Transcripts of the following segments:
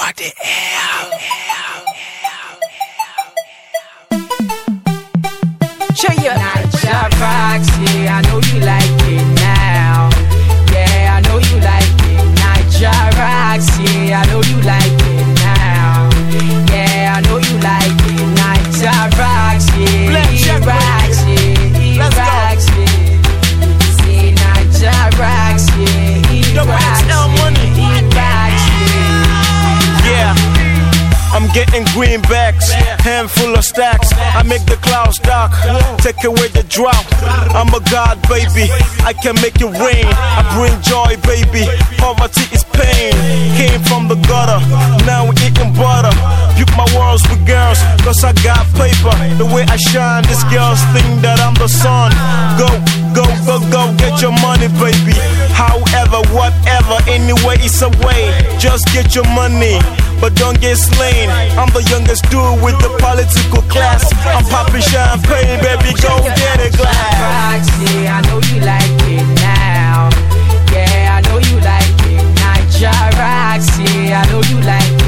what the hell? Show you Greenbacks, handful of stacks. I make the clouds dark, take away the drought. I'm a god, baby. I can make it rain. I bring joy, baby. Poverty is pain. Came from the gutter, now we eating butter. Built my worlds with girls, cause I got paper. The way I shine, these girls think that I'm the sun. Go, go, go, go, get your money, baby. However, whatever, anyway, it's a way. Just get your money but don't get slain. I'm the youngest dude with the political class. I'm popping champagne, baby, go get a glass. Yeah, I know you like it now. Yeah, I know you like it. Rocks, yeah, I know you like it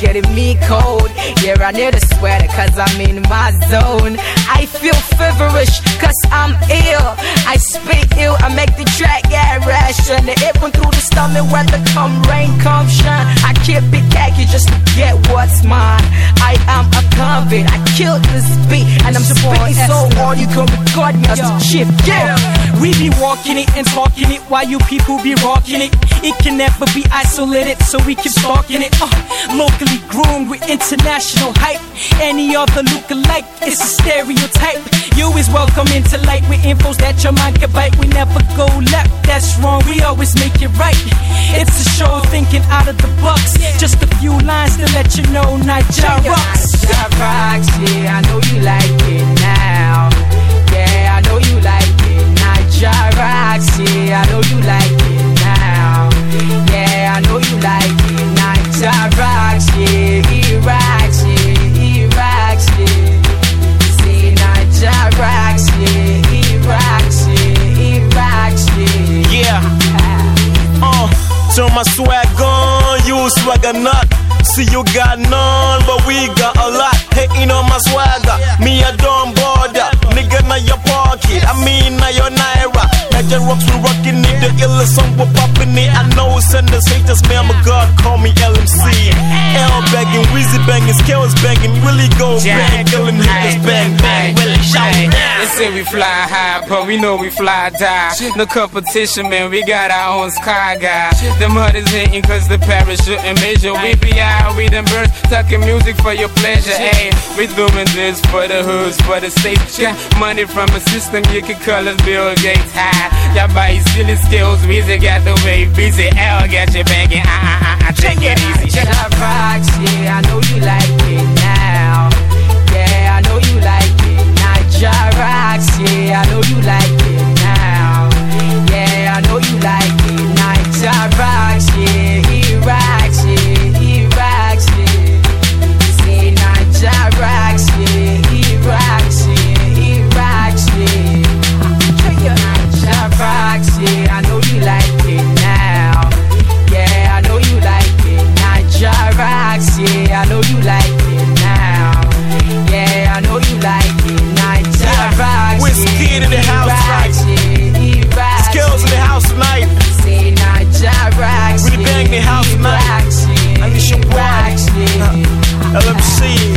getting me cold. Yeah, I need a sweater cause I'm in my zone. I feel feverish cause I'm ill. I spit ill, I make the track get ration. The it went through the stomach, weather come rain, come shine. I keep it khaki just to get what's mine. I am a convict, I killed this beat, and I'm spitting so hard you can record me as a chip. Yeah. We be walking it and talking it while you people be rocking it. It can never be isolated, so we keep stalking it. Uh, locally groomed with international hype. Any other look alike, it's a stereotype. You is welcome into light with infos that your mind can bite. We never go left, that's wrong. We always make it right. It's a show thinking out of the box. Just a few lines to let you know Naija rocks. Naija rocks, yeah, I know you like it turn my swag on, you swagger nut. See, you got none, but we got a lot. Hating on my swagger, me, I don't bother. Nigga, now your pocket, I mean, now your naira. Naija rocks, we rockin' it, the illest song, we're poppin' it. I know senders haters, man, a god, call me LMC. L bagging, Weezy banging, scales banging, really go bang, killing we fly high, but we know we fly die. No competition, man, we got our own sky guy. Them hunters hating cause the parachute and major. We be out, we them birds, talking music for your pleasure. Hey, we doing this for the hoods, for the state. Got money from a system, you can call us Bill Gates high. Y'all buy silly skills, Weezy got the way busy. L got you banging, ah ah ah, ah, take it easy. Naija rocks, yeah, I know you like it now. Yeah, I know you like it. Yeah, I know you like LMC